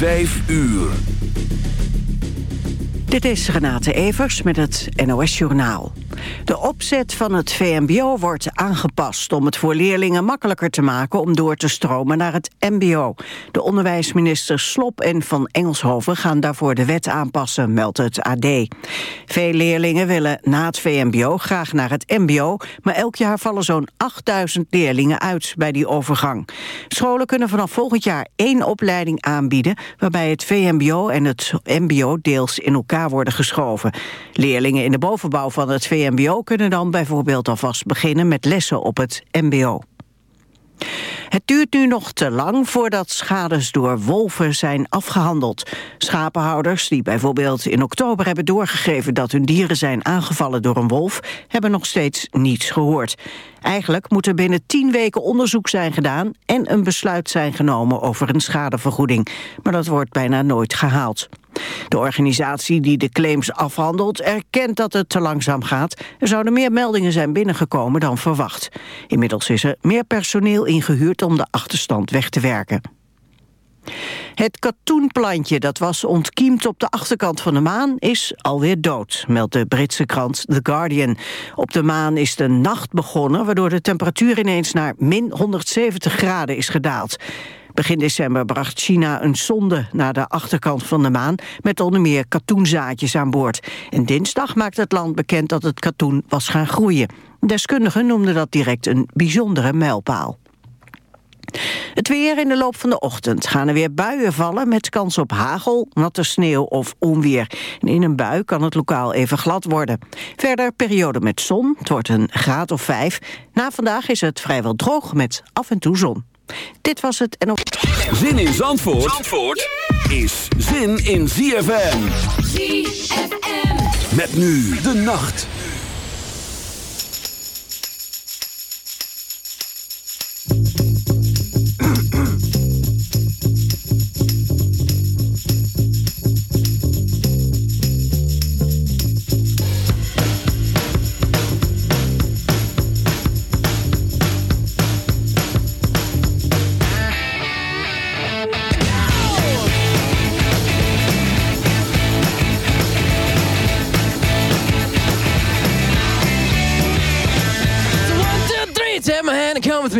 5 uur. Dit is Renate Evers met het NOS Journaal. De opzet van het VMBO wordt aangepast om het voor leerlingen makkelijker te maken om door te stromen naar het MBO. De onderwijsministers Slop en Van Engelshoven gaan daarvoor de wet aanpassen, meldt het AD. Veel leerlingen willen na het VMBO graag naar het MBO, maar elk jaar vallen zo'n 8000 leerlingen uit bij die overgang. Scholen kunnen vanaf volgend jaar één opleiding aanbieden waarbij het VMBO en het MBO deels in elkaar worden geschoven. Leerlingen in de bovenbouw van het VMBO mbo kunnen dan bijvoorbeeld alvast beginnen met lessen op het mbo. Het duurt nu nog te lang voordat schades door wolven zijn afgehandeld. Schapenhouders die bijvoorbeeld in oktober hebben doorgegeven... dat hun dieren zijn aangevallen door een wolf... hebben nog steeds niets gehoord. Eigenlijk moet er binnen tien weken onderzoek zijn gedaan... en een besluit zijn genomen over een schadevergoeding. Maar dat wordt bijna nooit gehaald. De organisatie die de claims afhandelt erkent dat het te langzaam gaat. Er zouden meer meldingen zijn binnengekomen dan verwacht. Inmiddels is er meer personeel ingehuurd om de achterstand weg te werken. Het katoenplantje dat was ontkiemd op de achterkant van de maan is alweer dood, meldt de Britse krant The Guardian. Op de maan is de nacht begonnen, waardoor de temperatuur ineens naar min 170 graden is gedaald. Begin december bracht China een sonde naar de achterkant van de maan... met onder meer katoenzaadjes aan boord. En dinsdag maakte het land bekend dat het katoen was gaan groeien. Deskundigen noemden dat direct een bijzondere mijlpaal. Het weer in de loop van de ochtend gaan er weer buien vallen... met kans op hagel, natte sneeuw of onweer. En in een bui kan het lokaal even glad worden. Verder periode met zon, het wordt een graad of vijf. Na vandaag is het vrijwel droog met af en toe zon. Dit was het en op... Zin in Zandvoort, Zandvoort is zin in ZFM. ZFM. Met nu de nacht.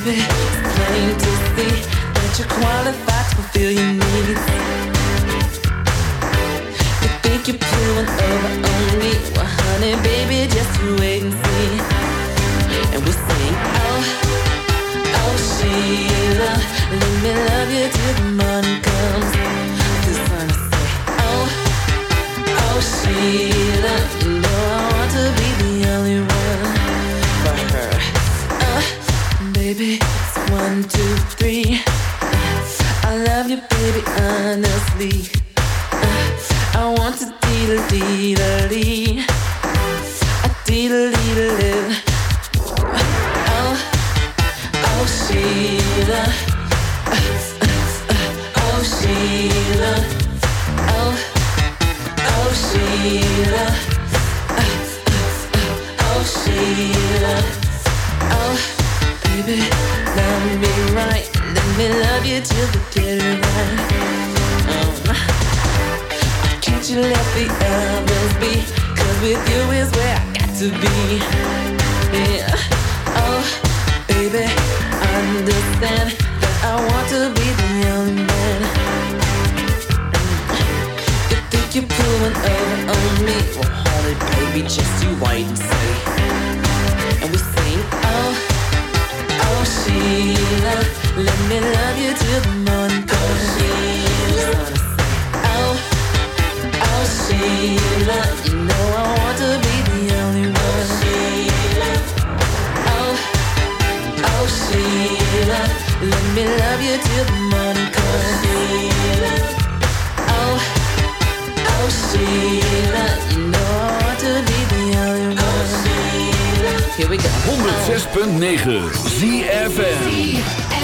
baby. It's plain to see that you're qualified to fulfill your needs. You think you're pulling over on me, well, honey, baby, just you wait and see. And we sing, oh, oh, Sheila, let me love you till the morning comes. This one I say, oh, oh, Sheila, you know I want to be one, two, three. I love you, baby, honestly. I want to dee dee dee 106.9 ZFM.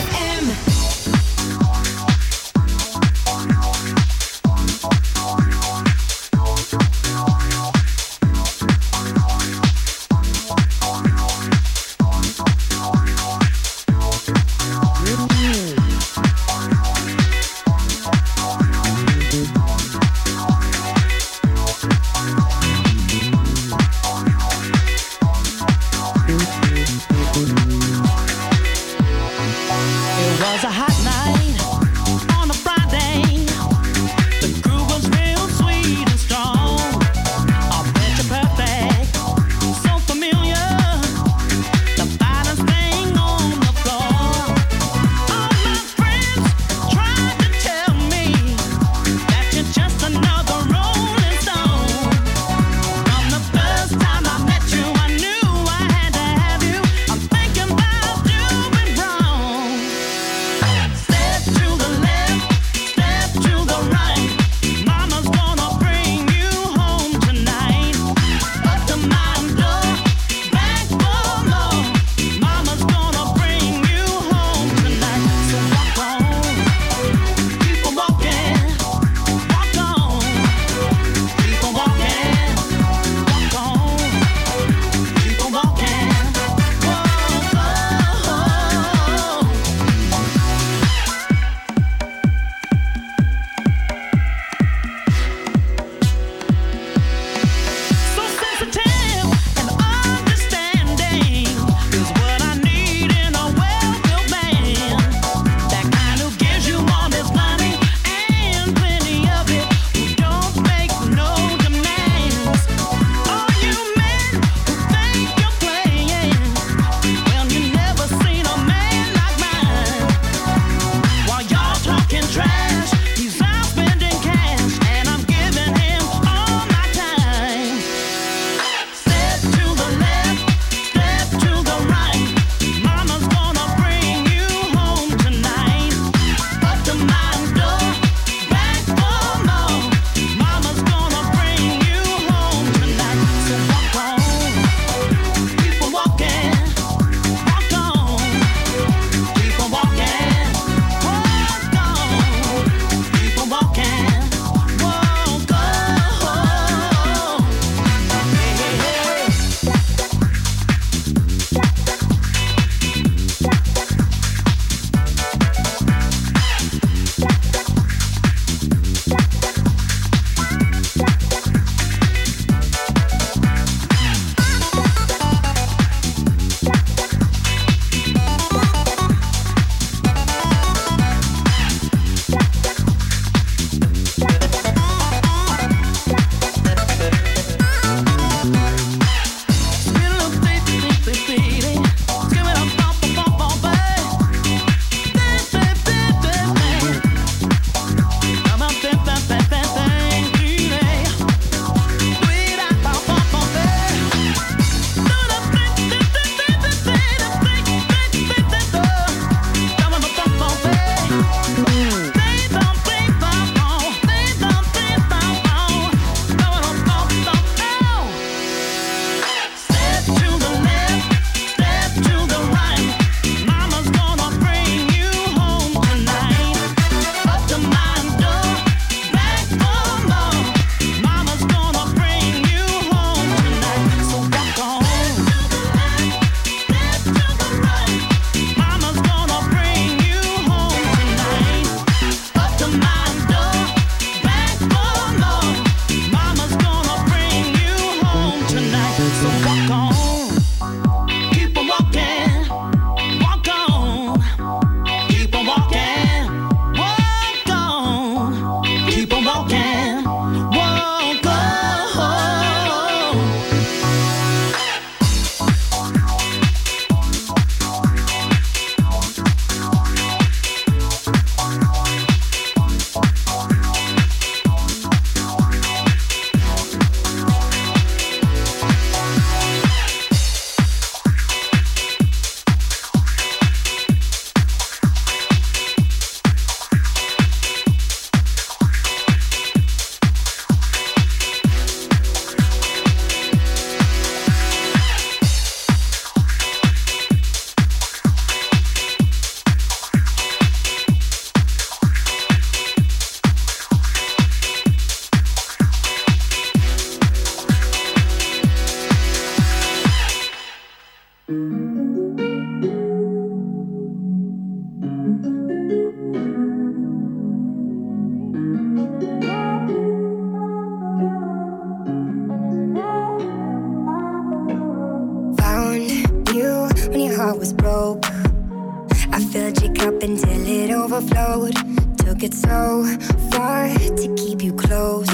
up until it overflowed. Took it so far to keep you close.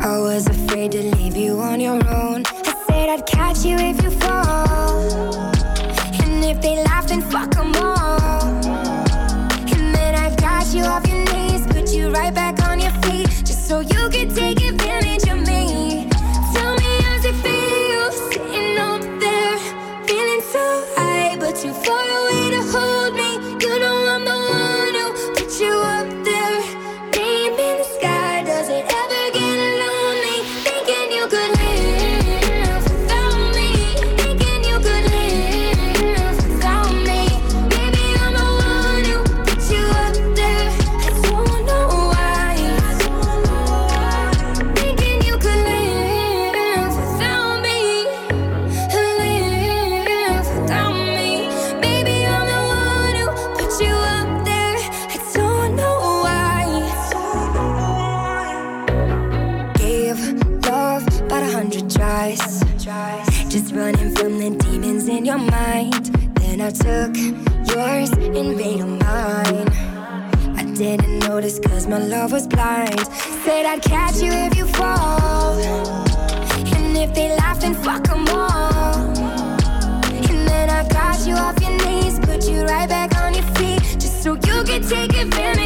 I was afraid to leave you on your own. I said I'd catch you if you fall. love was blind. Said I'd catch you if you fall. And if they laugh, then fuck them all. And then I got you off your knees, put you right back on your feet, just so you could take advantage.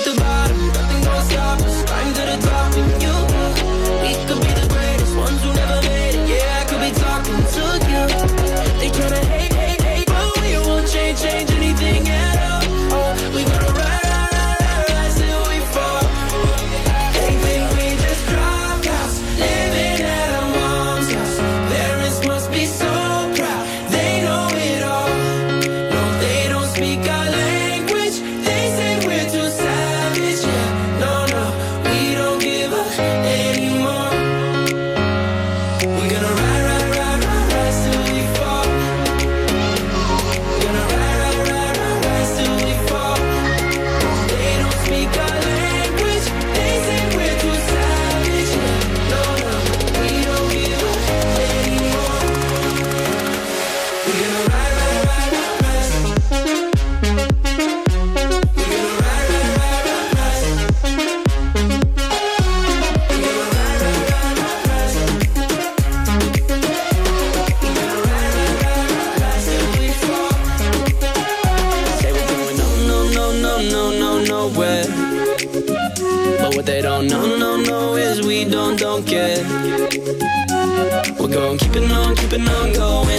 keep it on going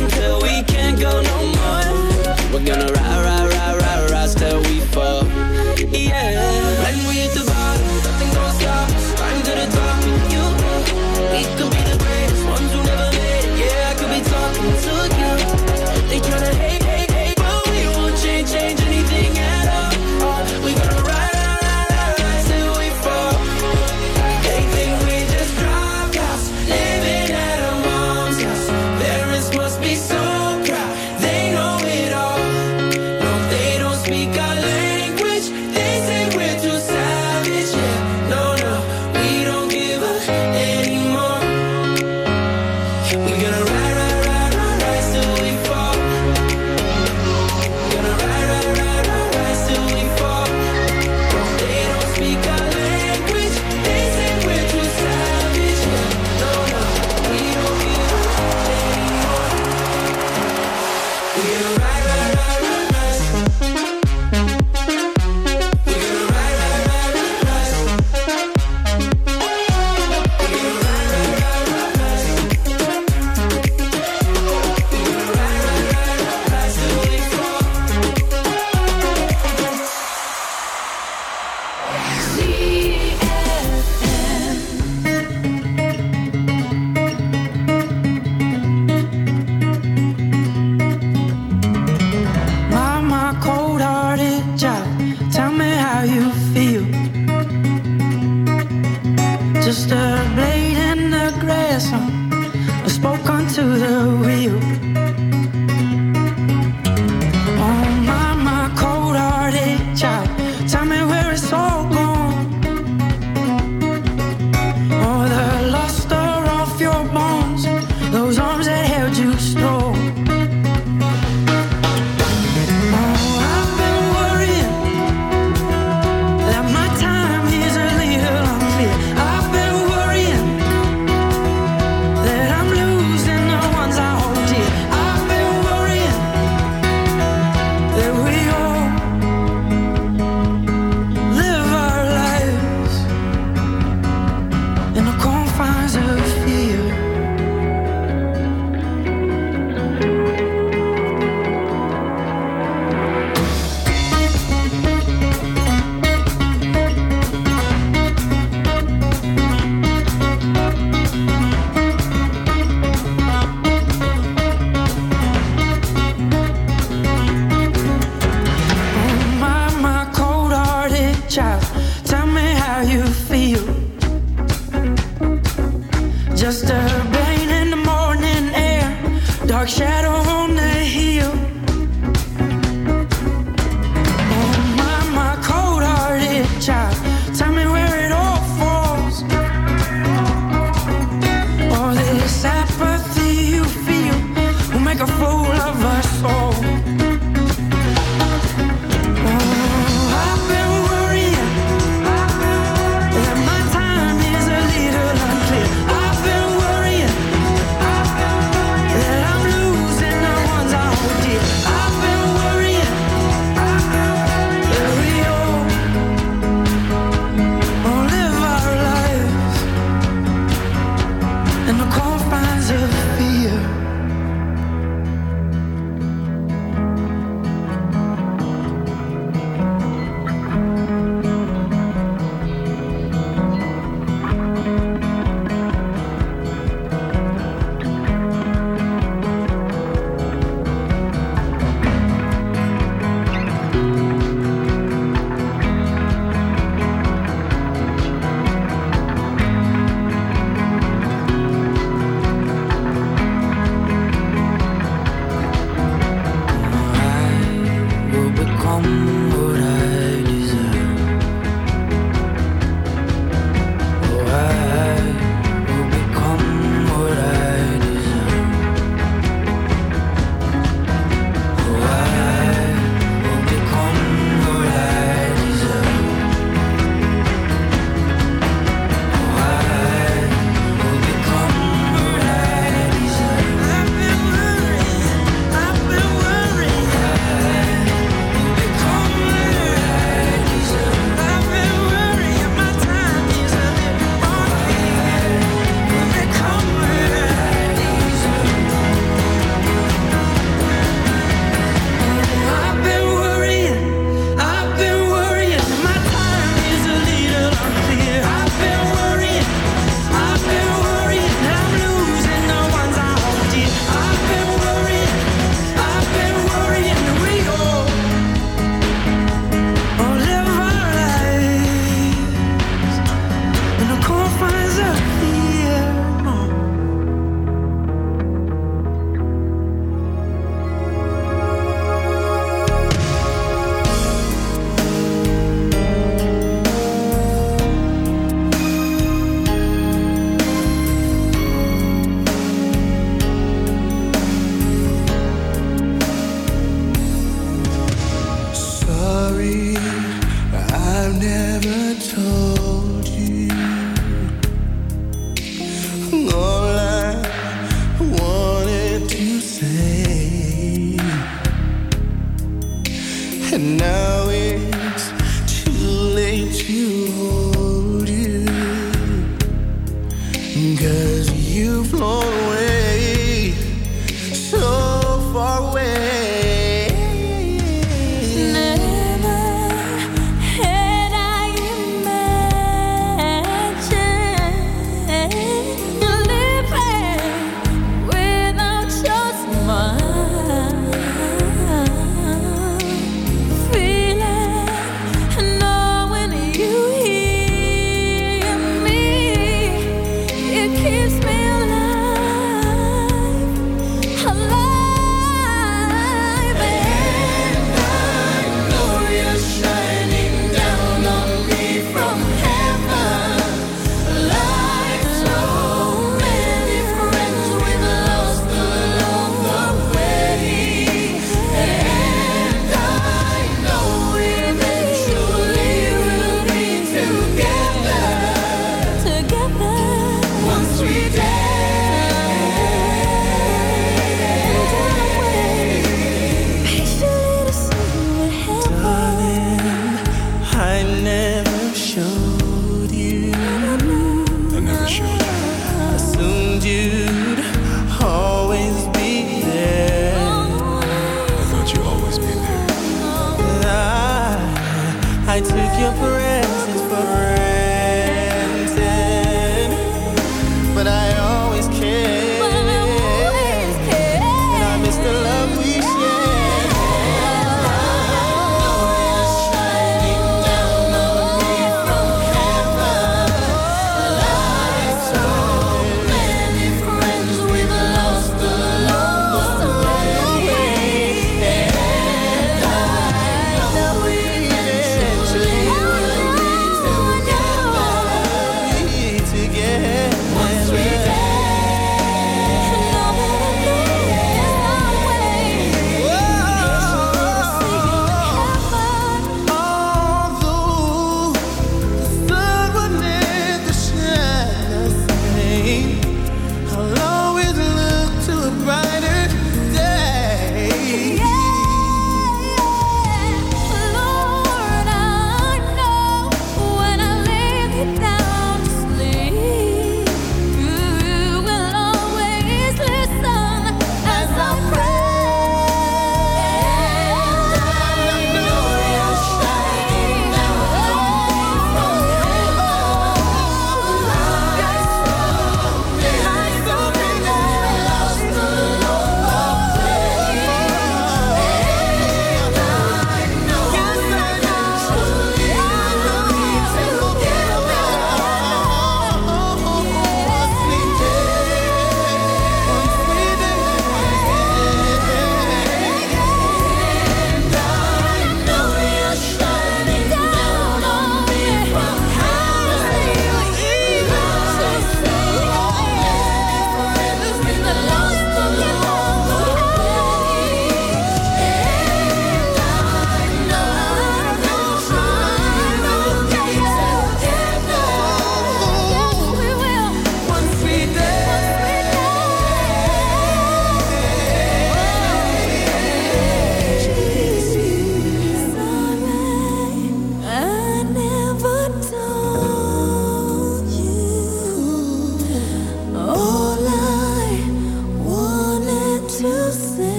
your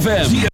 ZFM.